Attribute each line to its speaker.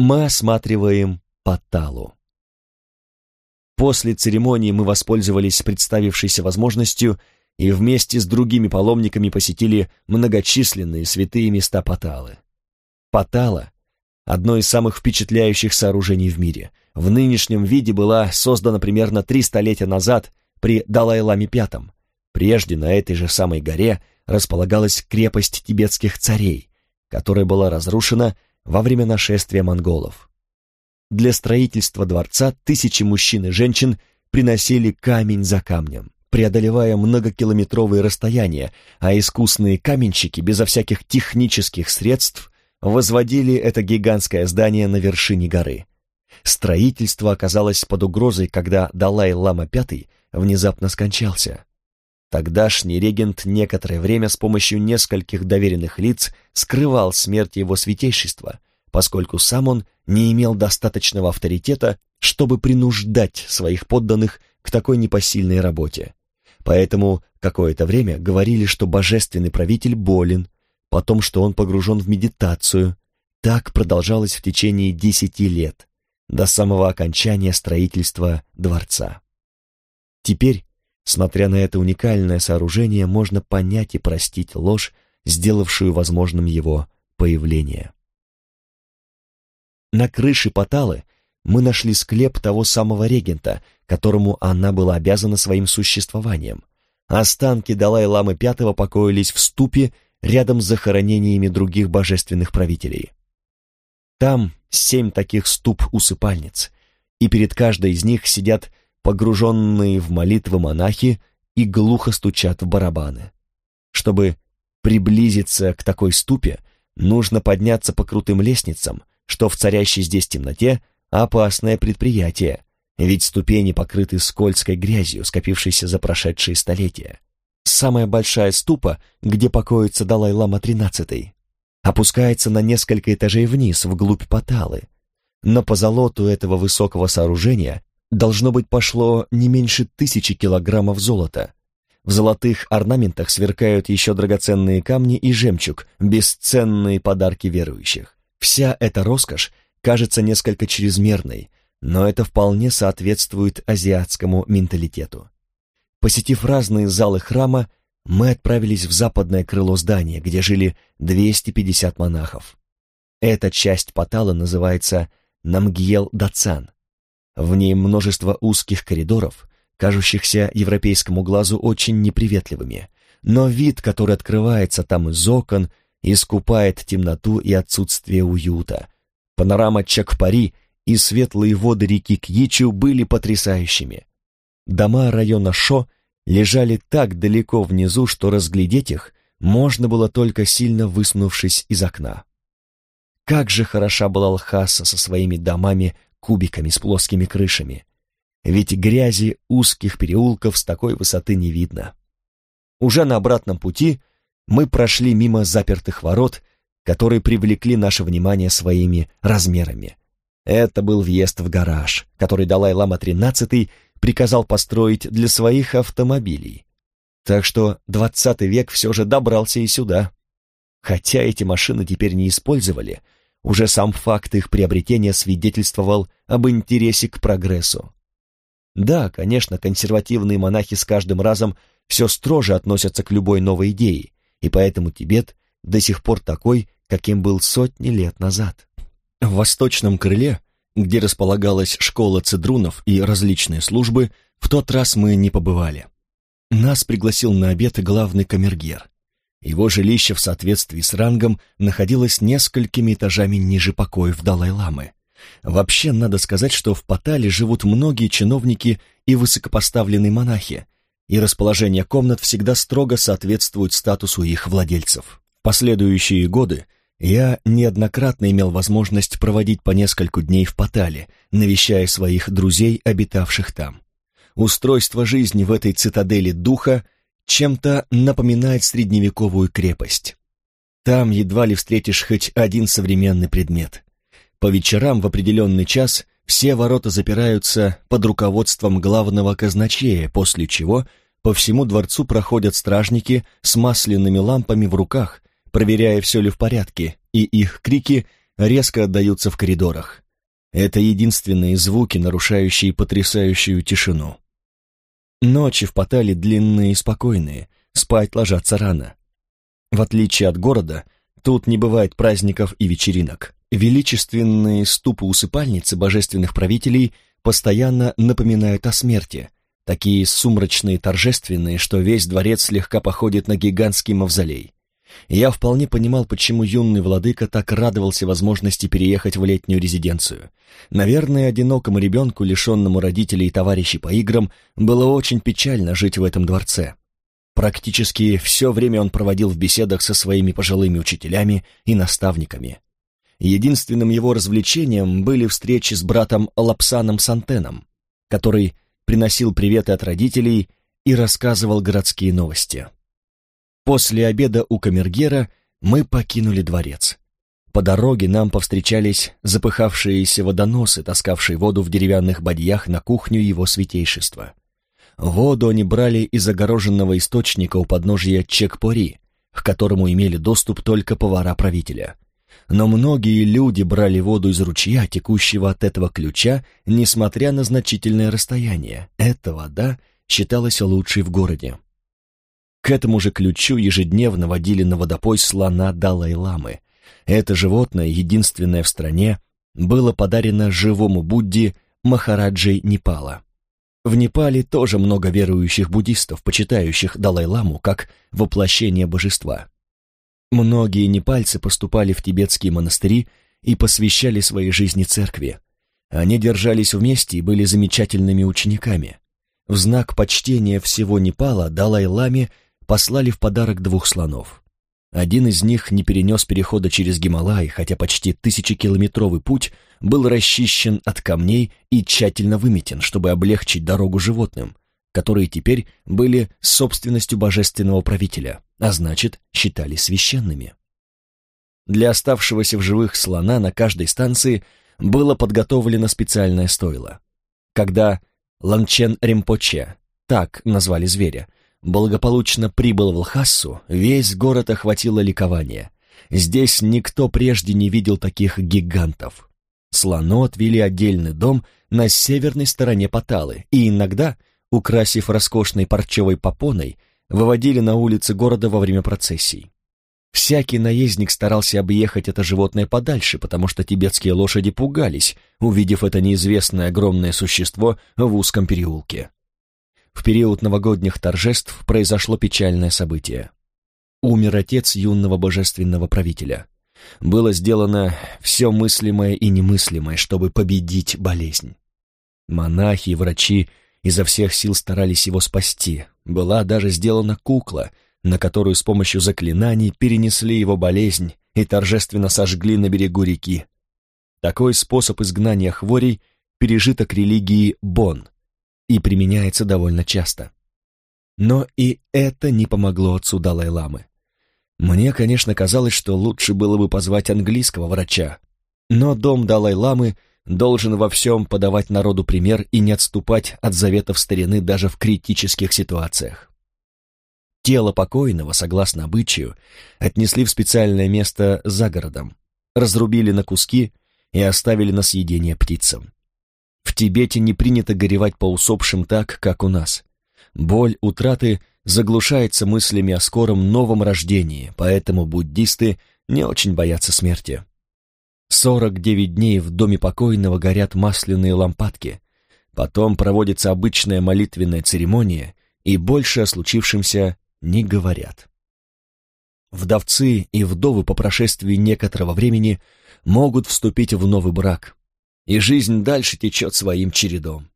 Speaker 1: мы осматриваем Паталу. После церемонии мы воспользовались представившейся возможностью и вместе с другими паломниками посетили многочисленные святые места Паталы. Патала — одно из самых впечатляющих сооружений в мире. В нынешнем виде была создана примерно три столетия назад при Далай-Ламе V. Прежде на этой же самой горе располагалась крепость тибетских царей, которая была разрушена во время нашествия монголов. Для строительства дворца тысячи мужчин и женщин приносили камень за камнем, преодолевая многокилометровые расстояния, а искусные каменщики безо всяких технических средств возводили это гигантское здание на вершине горы. Строительство оказалось под угрозой, когда Далай-Лама V внезапно скончался. Тогдашний регент некоторое время с помощью нескольких доверенных лиц скрывал смерть его святейшества, поскольку сам он не имел достаточного авторитета, чтобы принуждать своих подданных к такой непосильной работе. Поэтому какое-то время говорили, что божественный правитель болен, потом, что он погружен в медитацию. Так продолжалось в течение десяти лет, до самого окончания строительства дворца. Теперь, смотря на это уникальное сооружение, можно понять и простить ложь, сделавшую возможным его появление. На крыше Паталы мы нашли склеп того самого регента, которому она была обязана своим существованием. Останки Далай-ламы V покоились в ступе рядом с захоронениями других божественных правителей. Там семь таких ступ-усыпальниц, и перед каждой из них сидят погруженные в молитвы монахи и глухо стучат в барабаны. Чтобы приблизиться к такой ступе, нужно подняться по крутым лестницам, что в царящей здесь темноте опасное предприятие, ведь ступени покрыты скользкой грязью, скопившейся за прошедшие столетия. Самая большая ступа, где покоится Далай-Лама XIII, опускается на несколько этажей вниз, вглубь Паталы. Но по золоту этого высокого сооружения должно быть пошло не меньше тысячи килограммов золота. В золотых орнаментах сверкают еще драгоценные камни и жемчуг, бесценные подарки верующих. Вся эта роскошь кажется несколько чрезмерной, но это вполне соответствует азиатскому менталитету. Посетив разные залы храма, мы отправились в западное крыло здания, где жили 250 монахов. Эта часть Патала называется Намгьел-Дацан. В ней множество узких коридоров, кажущихся европейскому глазу очень неприветливыми, но вид, который открывается там из окон, искупает темноту и отсутствие уюта. Панорама Чакпари и светлые воды реки Кьичу были потрясающими. Дома района Шо лежали так далеко внизу, что разглядеть их можно было только сильно высунувшись из окна. Как же хороша была Лхаса со своими домами-кубиками с плоскими крышами. Ведь грязи узких переулков с такой высоты не видно. Уже на обратном пути мы прошли мимо запертых ворот, которые привлекли наше внимание своими размерами. Это был въезд в гараж, который Далай-Лама XIII приказал построить для своих автомобилей. Так что двадцатый век все же добрался и сюда. Хотя эти машины теперь не использовали, уже сам факт их приобретения свидетельствовал об интересе к прогрессу. Да, конечно, консервативные монахи с каждым разом все строже относятся к любой новой идее, и поэтому Тибет до сих пор такой, каким был сотни лет назад. В восточном крыле, где располагалась школа цедрунов и различные службы, в тот раз мы не побывали. Нас пригласил на обед главный камергер. Его жилище в соответствии с рангом находилось несколькими этажами ниже покоев Далай-ламы. Вообще, надо сказать, что в Патале живут многие чиновники и высокопоставленные монахи, и расположение комнат всегда строго соответствует статусу их владельцев. В последующие годы я неоднократно имел возможность проводить по нескольку дней в Патале, навещая своих друзей, обитавших там. Устройство жизни в этой цитадели духа чем-то напоминает средневековую крепость. Там едва ли встретишь хоть один современный предмет. По вечерам в определенный час все ворота запираются под руководством главного казначея, после чего по всему дворцу проходят стражники с масляными лампами в руках, проверяя, все ли в порядке, и их крики резко отдаются в коридорах. Это единственные звуки, нарушающие потрясающую тишину. Ночи в Патале длинные и спокойные, спать ложатся рано. В отличие от города, тут не бывает праздников и вечеринок. Величественные ступы-усыпальницы божественных правителей постоянно напоминают о смерти, такие сумрачные торжественные, что весь дворец слегка походит на гигантский мавзолей. Я вполне понимал, почему юный владыка так радовался возможности переехать в летнюю резиденцию. Наверное, одинокому ребенку, лишенному родителей и товарищей по играм, было очень печально жить в этом дворце. Практически все время он проводил в беседах со своими пожилыми учителями и наставниками. Единственным его развлечением были встречи с братом Лапсаном Сантеном, который приносил приветы от родителей и рассказывал городские новости. После обеда у камергера мы покинули дворец. По дороге нам повстречались запыхавшиеся водоносы, таскавшие воду в деревянных бадьях на кухню его святейшества. Воду они брали из огороженного источника у подножия Чекпори, к которому имели доступ только повара правителя. Но многие люди брали воду из ручья, текущего от этого ключа, несмотря на значительное расстояние. Эта вода считалась лучшей в городе. К этому же ключу ежедневно водили на водопой слона Далай-ламы. Это животное, единственное в стране, было подарено живому Будде Махараджей Непала. В Непале тоже много верующих буддистов, почитающих Далай-ламу как воплощение божества. Многие непальцы поступали в тибетские монастыри и посвящали своей жизни церкви. Они держались вместе и были замечательными учениками. В знак почтения всего Непала Далай-ламе послали в подарок двух слонов. Один из них не перенес перехода через Гималай, хотя почти тысячекилометровый путь был расчищен от камней и тщательно выметен, чтобы облегчить дорогу животным, которые теперь были собственностью божественного правителя, а значит, считались священными. Для оставшегося в живых слона на каждой станции было подготовлено специальное стойло. Когда Ланчен Римпоче, так назвали зверя, благополучно прибыл в Лхассу, весь город охватило ликование. Здесь никто прежде не видел таких гигантов. Слону отвели отдельный дом на северной стороне Паталы, и иногда, украсив роскошной парчевой попоной, выводили на улицы города во время процессий. Всякий наездник старался объехать это животное подальше, потому что тибетские лошади пугались, увидев это неизвестное огромное существо в узком переулке в период новогодних торжеств произошло печальное событие. Умер отец юного божественного правителя. Было сделано все мыслимое и немыслимое, чтобы победить болезнь. Монахи и врачи изо всех сил старались его спасти. Была даже сделана кукла, на которую с помощью заклинаний перенесли его болезнь и торжественно сожгли на берегу реки. Такой способ изгнания хворей – пережиток религии Бон – и применяется довольно часто. Но и это не помогло отцу Далай-ламы. Мне, конечно, казалось, что лучше было бы позвать английского врача, но дом Далай-ламы должен во всем подавать народу пример и не отступать от заветов старины даже в критических ситуациях. Тело покойного, согласно обычаю, отнесли в специальное место за городом, разрубили на куски и оставили на съедение птицам. Тибете не принято горевать по усопшим так, как у нас. Боль утраты заглушается мыслями о скором новом рождении, поэтому буддисты не очень боятся смерти. Сорок девять дней в доме покойного горят масляные лампадки, потом проводится обычная молитвенная церемония, и больше о случившемся не говорят. Вдовцы и вдовы по прошествии некоторого времени могут вступить в новый брак, и жизнь дальше течет своим чередом.